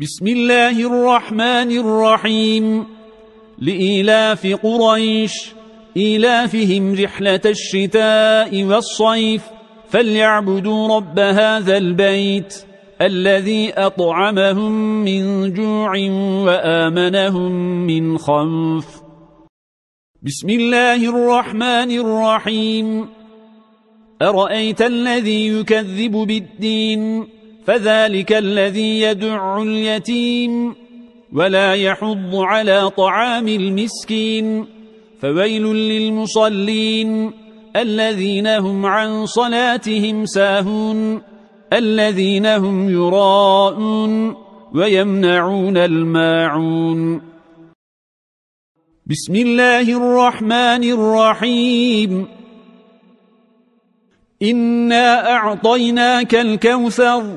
بسم الله الرحمن الرحيم. لإيلاف قريش إيلافهم رحلة الشتاء والصيف فليعبدوا رب هذا البيت الذي أطعمهم من جوع وآمنهم من خنف بسم الله الرحمن الرحيم. أرأيت الذي يكذب بالدين؟ فذلك الذي يدع اليتيم ولا يحض على طعام المسكين فويل للمصلين الذين هم عن صلاتهم ساهون الذين هم يراءون ويمنعون الماعون. بسم الله الرحمن الرحيم. إنا أعطيناك الكوثر